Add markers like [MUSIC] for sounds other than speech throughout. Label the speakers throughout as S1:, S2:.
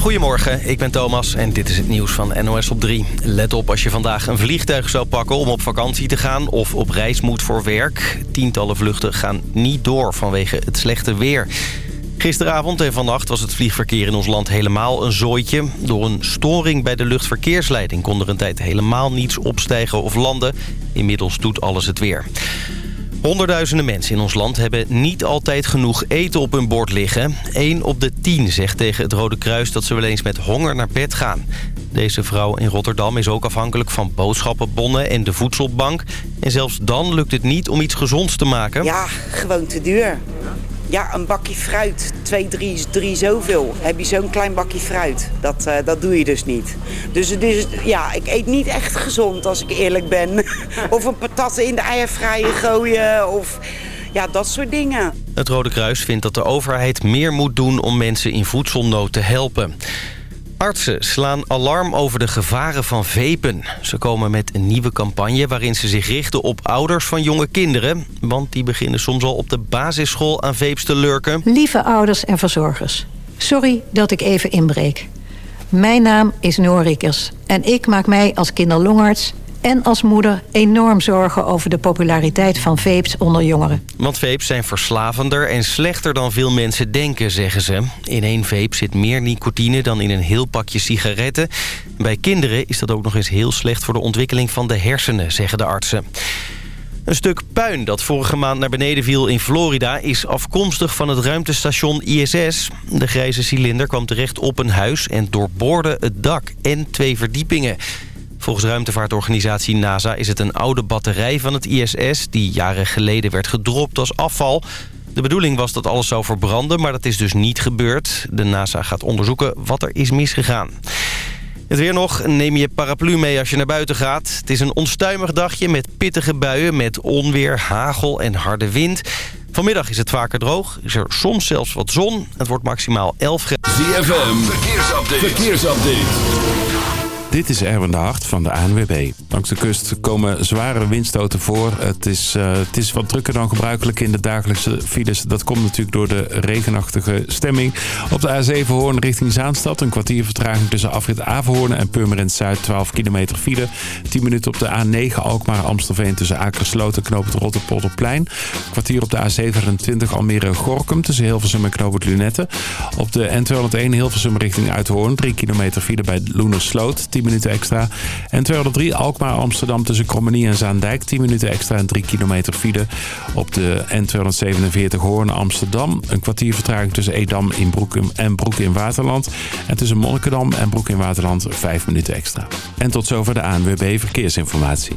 S1: Goedemorgen, ik ben Thomas en dit is het nieuws van NOS op 3. Let op als je vandaag een vliegtuig zou pakken om op vakantie te gaan... of op reis moet voor werk. Tientallen vluchten gaan niet door vanwege het slechte weer. Gisteravond en vannacht was het vliegverkeer in ons land helemaal een zooitje. Door een storing bij de luchtverkeersleiding kon er een tijd helemaal niets opstijgen of landen. Inmiddels doet alles het weer. Honderdduizenden mensen in ons land hebben niet altijd genoeg eten op hun bord liggen. Eén op de tien zegt tegen het Rode Kruis dat ze wel eens met honger naar bed gaan. Deze vrouw in Rotterdam is ook afhankelijk van boodschappenbonnen en de voedselbank. En zelfs dan lukt het niet om iets gezonds te maken.
S2: Ja, gewoon te duur. Ja, een bakje fruit, twee, drie, drie zoveel. Heb je zo'n klein bakje fruit. Dat, uh, dat doe je dus niet. Dus is, ja, ik eet niet echt gezond als ik eerlijk ben. [LAUGHS] of een patat in de eierfrije gooien of ja, dat soort dingen.
S1: Het Rode Kruis vindt dat de overheid meer moet doen om mensen in voedselnood te helpen. Artsen slaan alarm over de gevaren van vepen. Ze komen met een nieuwe campagne waarin ze zich richten op ouders van jonge kinderen. Want die beginnen soms al op de basisschool aan vapes te lurken.
S3: Lieve ouders en verzorgers, sorry dat ik even inbreek. Mijn naam is Noor Riekers en ik maak mij als kinderlongarts en als moeder enorm zorgen over de populariteit van vapes onder jongeren.
S1: Want vapes zijn verslavender en slechter dan veel mensen denken, zeggen ze. In één vape zit meer nicotine dan in een heel pakje sigaretten. Bij kinderen is dat ook nog eens heel slecht voor de ontwikkeling van de hersenen, zeggen de artsen. Een stuk puin dat vorige maand naar beneden viel in Florida... is afkomstig van het ruimtestation ISS. De grijze cilinder kwam terecht op een huis en doorboorde het dak en twee verdiepingen. Volgens ruimtevaartorganisatie NASA is het een oude batterij van het ISS... die jaren geleden werd gedropt als afval. De bedoeling was dat alles zou verbranden, maar dat is dus niet gebeurd. De NASA gaat onderzoeken wat er is misgegaan. Het weer nog. Neem je paraplu mee als je naar buiten gaat. Het is een onstuimig dagje met pittige buien... met onweer, hagel en harde wind. Vanmiddag is het vaker droog. Is er soms zelfs wat zon. Het wordt maximaal 11 graden.
S4: ZFM, verkeersupdate. verkeersupdate.
S5: Dit is Erwin de Hart van de ANWB. Langs de kust komen zware windstoten voor. Het is, uh, het is wat drukker dan gebruikelijk in de dagelijkse files. Dat komt natuurlijk door de regenachtige stemming. Op de A7 Hoorn richting Zaanstad. Een kwartier vertraging tussen afrit Averhoorn en Purmerend Zuid. 12 kilometer file. 10 minuten op de A9 Alkmaar Amstelveen tussen Akersloot en Knoop het Rotterpolderplein. Kwartier op de A27 Almere Gorkum tussen Hilversum en Knoop het Lunette. Op de N201 Hilversum richting Uithoorn. 3 kilometer file bij Loenersloot. 10 minuten extra. En 203 Alkmaar Amsterdam tussen Krommenie en Zaandijk 10 minuten extra en 3 kilometer file. Op de N247 Hoorn Amsterdam een kwartier vertraging tussen Edam in Broek en Broek in Waterland. En tussen Monnikendam en Broek in Waterland 5 minuten extra. En tot zover de ANWB Verkeersinformatie.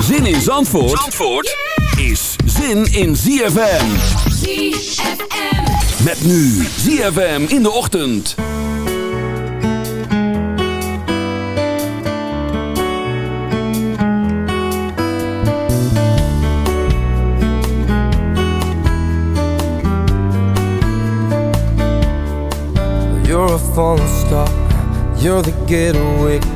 S4: Zin in Zandvoort, Zandvoort is zin in ZFM. ZFM. Met nu ZFM in de ochtend.
S6: You're a falling star. You're the getaway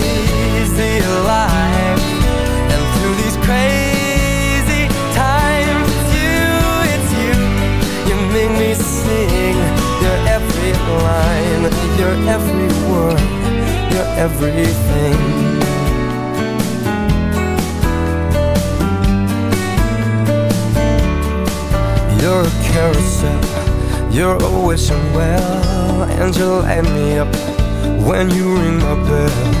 S6: and through these crazy times, it's you, it's you. You make me sing your every line, your every word, your everything. You're a carousel You're a wishing well, and you light me up when you ring my bell.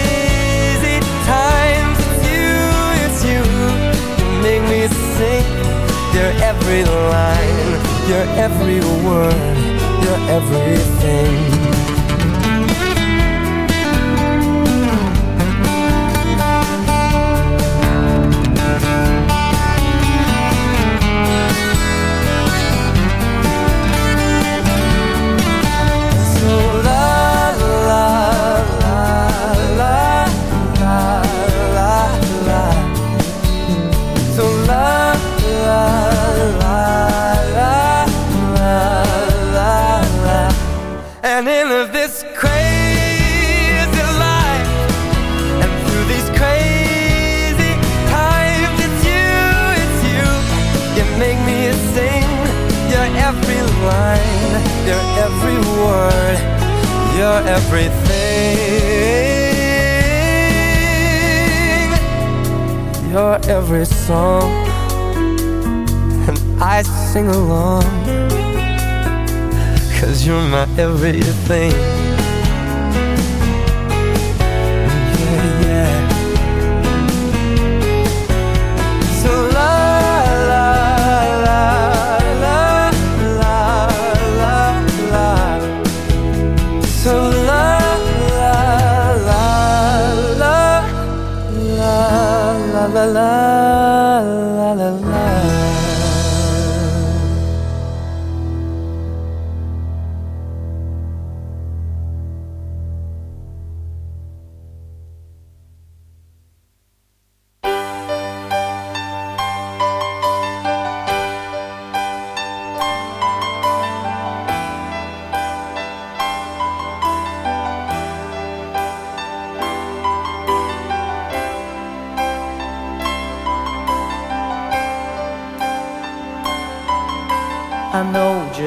S6: every line. Your every word. Your everything along. Cause you're my everything.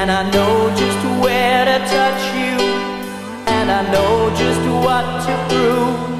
S7: And I know just where to touch you, and I know just what to prove.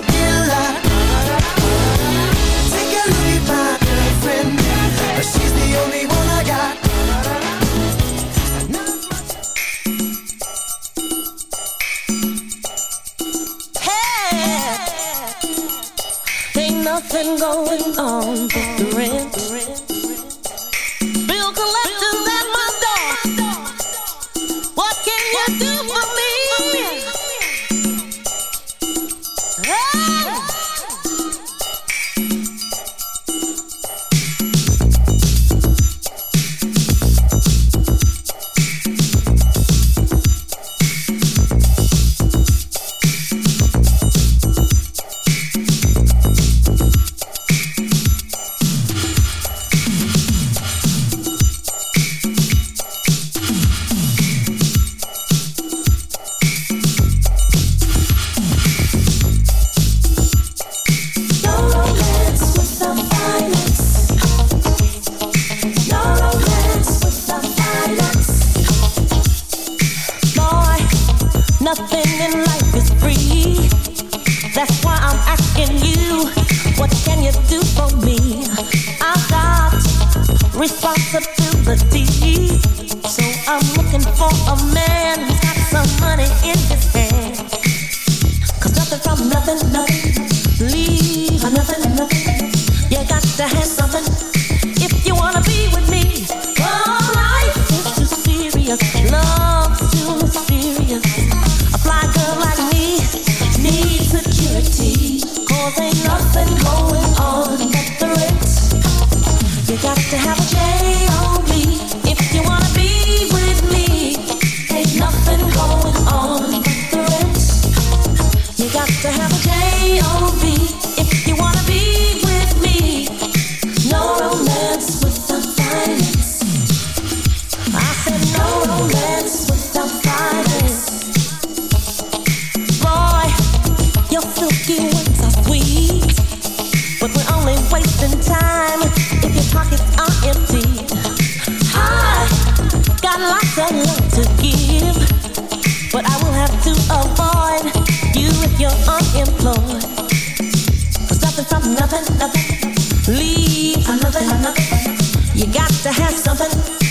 S8: Going on the rent. Bill collectors at my door. What can you do for me? Hey! some
S9: love to give, but I will have to avoid you if you're unemployed. Nothing nothing, nothing. You got to have something.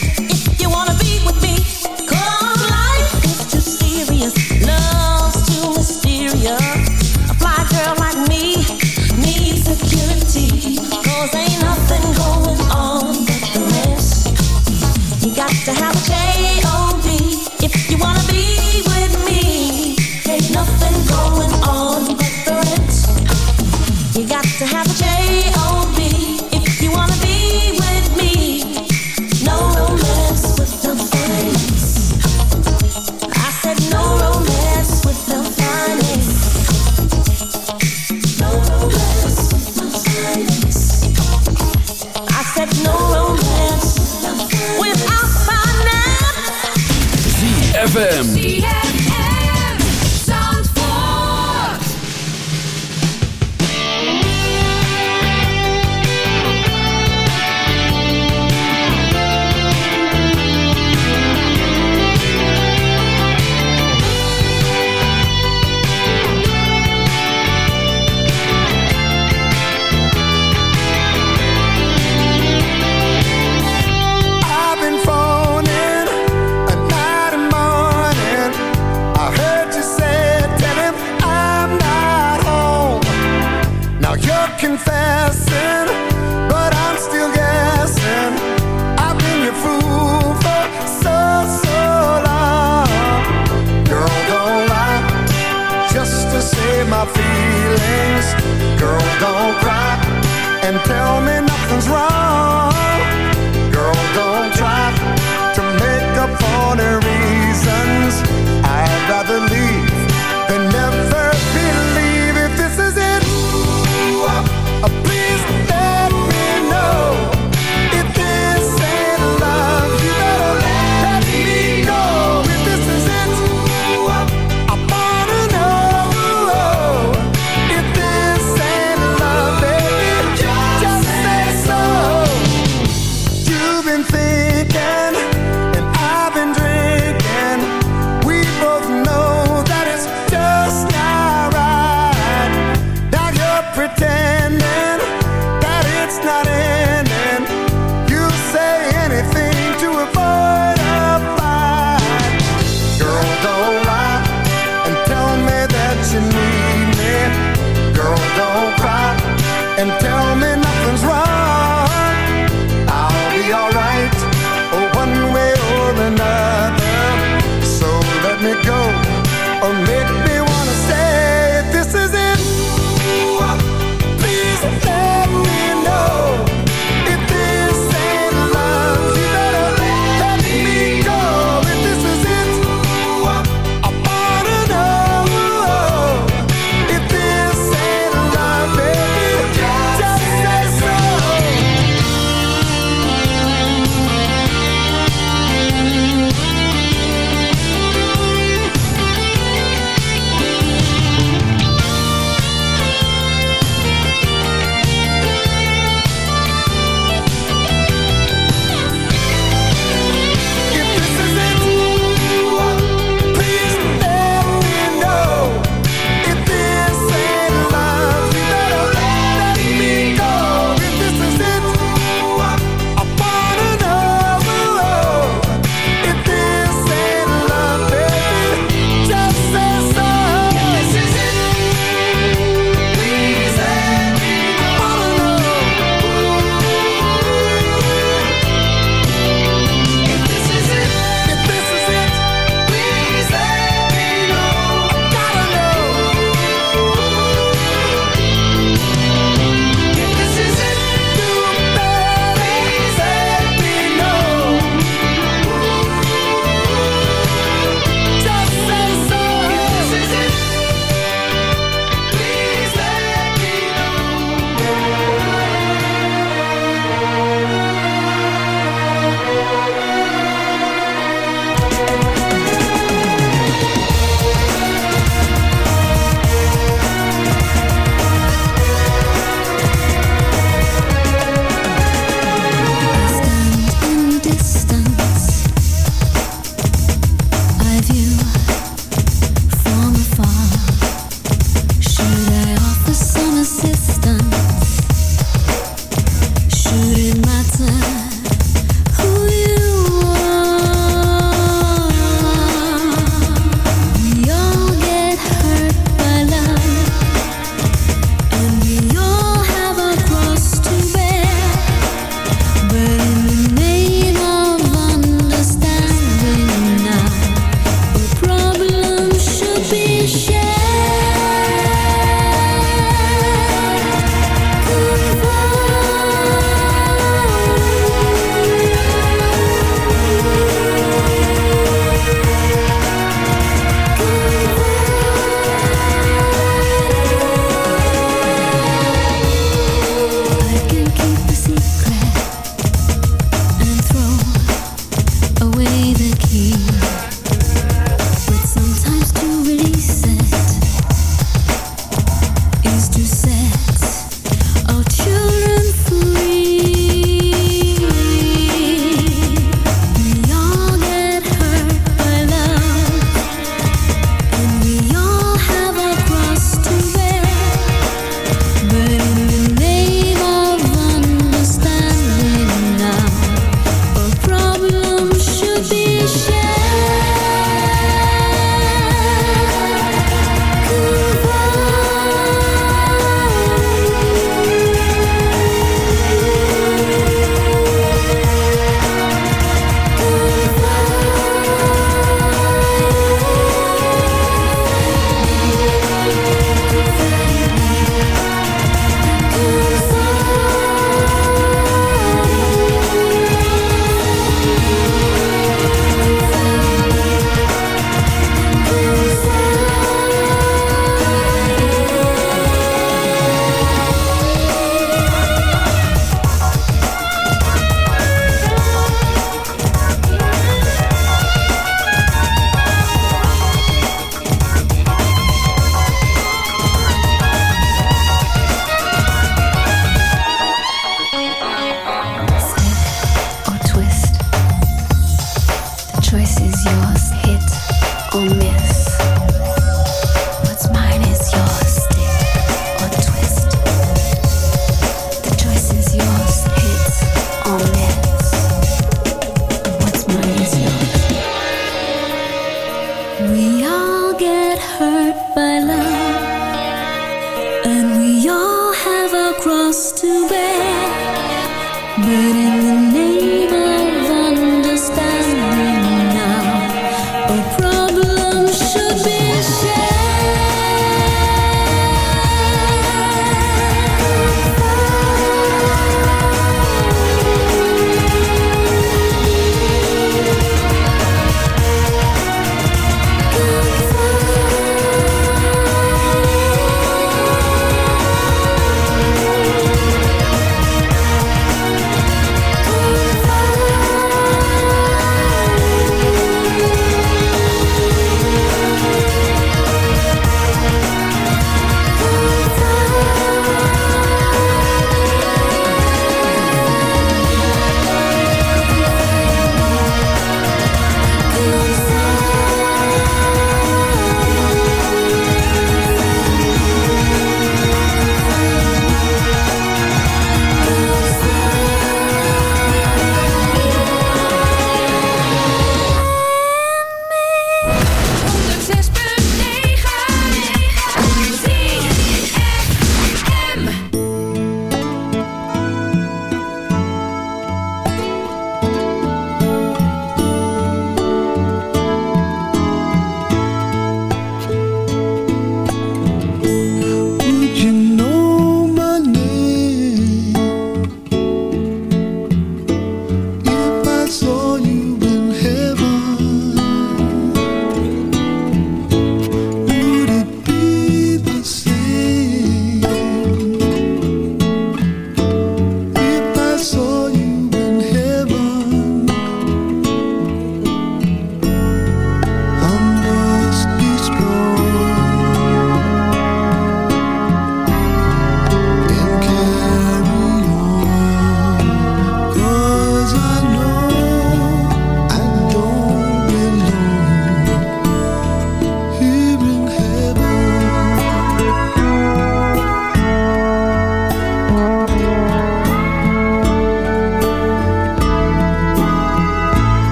S9: choice is
S10: yours, hit or
S4: miss.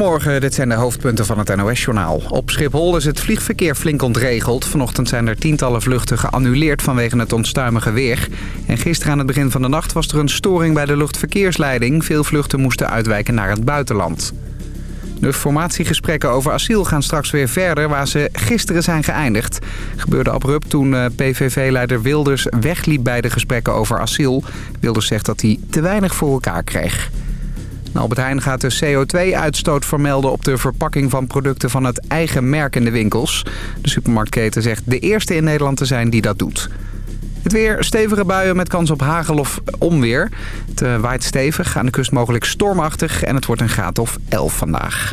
S11: Goedemorgen, dit zijn de hoofdpunten van het NOS-journaal. Op Schiphol is het vliegverkeer flink ontregeld. Vanochtend zijn er tientallen vluchten geannuleerd vanwege het onstuimige weer. En gisteren aan het begin van de nacht was er een storing bij de luchtverkeersleiding. Veel vluchten moesten uitwijken naar het buitenland. De formatiegesprekken over asiel gaan straks weer verder waar ze gisteren zijn geëindigd. Gebeurde abrupt toen eh, PVV-leider Wilders wegliep bij de gesprekken over asiel. Wilders zegt dat hij te weinig voor elkaar kreeg. Albert Heijn gaat de CO2-uitstoot vermelden op de verpakking van producten van het eigen merk in de winkels. De supermarktketen zegt de eerste in Nederland te zijn die dat doet. Het weer, stevige buien met kans op hagel of onweer. Het eh, waait stevig, aan de kust mogelijk stormachtig en het wordt een graad of 11 vandaag.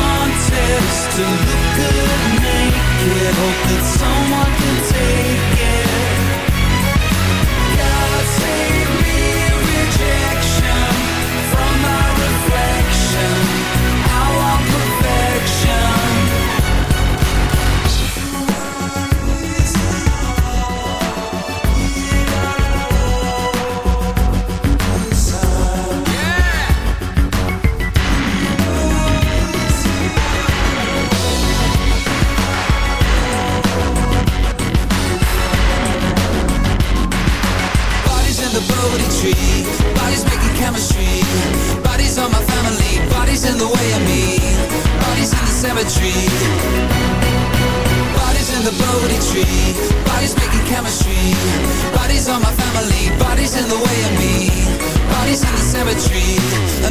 S12: steps to look good naked Hope that someone can take it.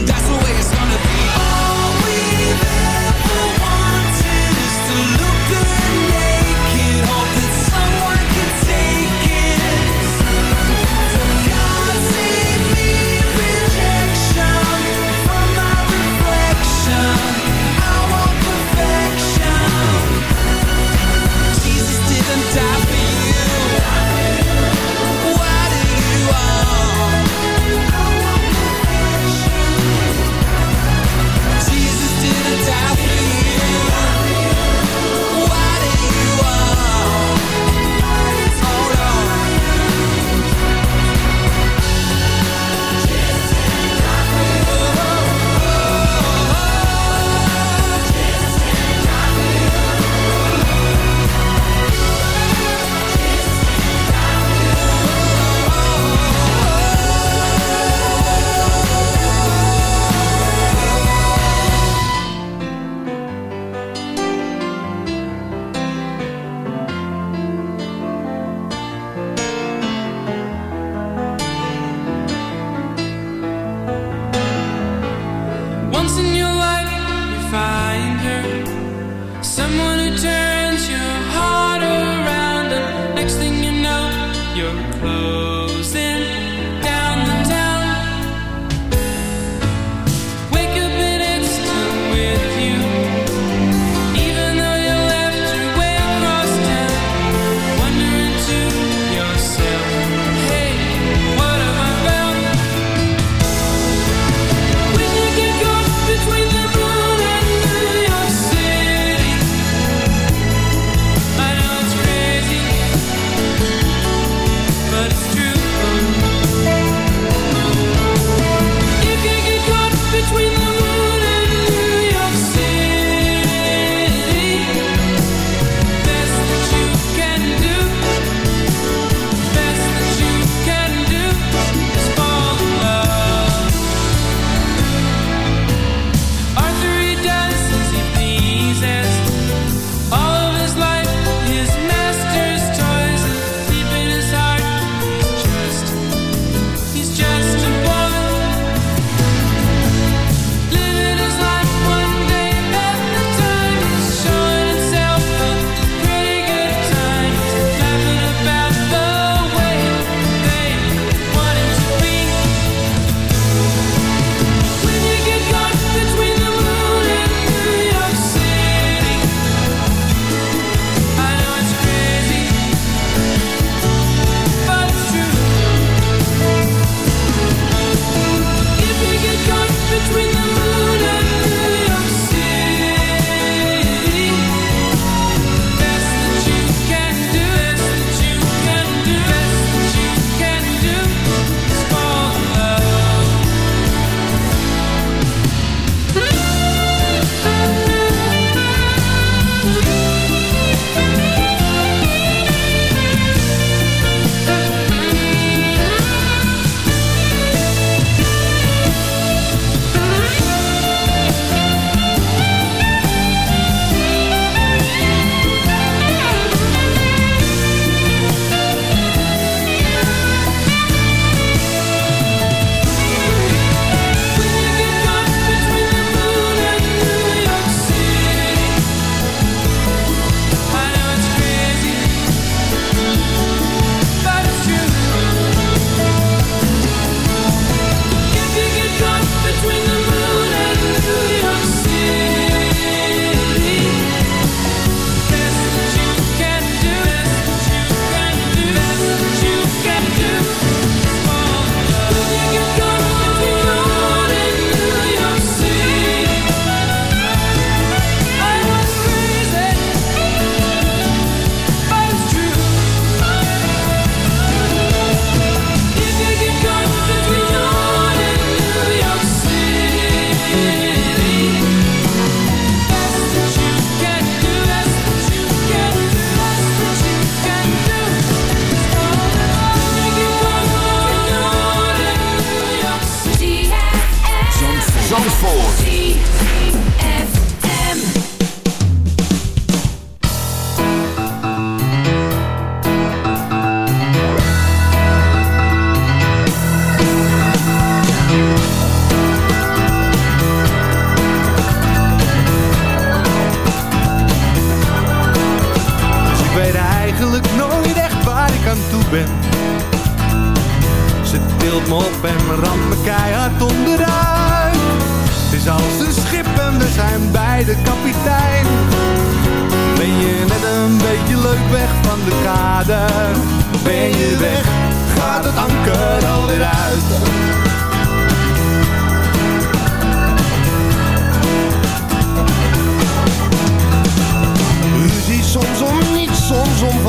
S12: That's the way it's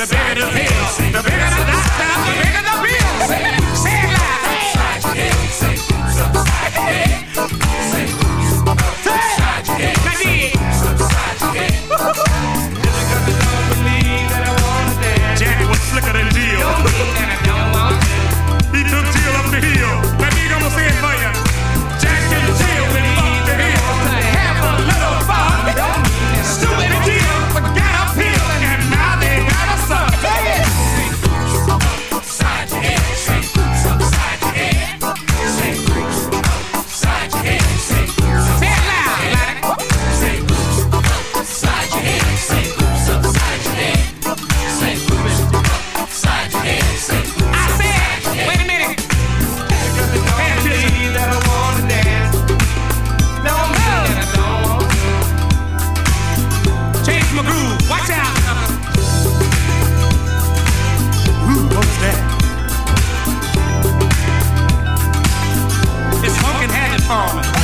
S13: The bigger the pill. The bigger the doctor, the bigger the bill. Say it loud.
S14: Say oops upside
S15: corner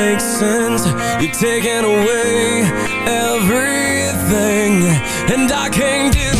S15: makes sense. You're taking away everything And I can't do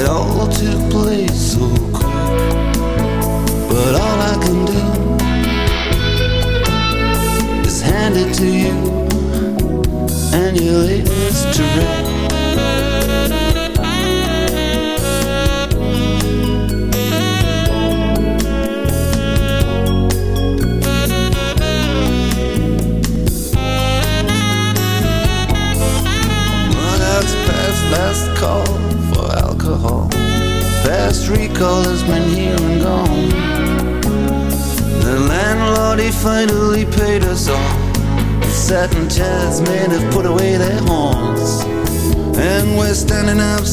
S16: It all took place so quick. But all I can do is hand it to you and your latest trick. Well,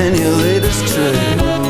S16: and your latest trick.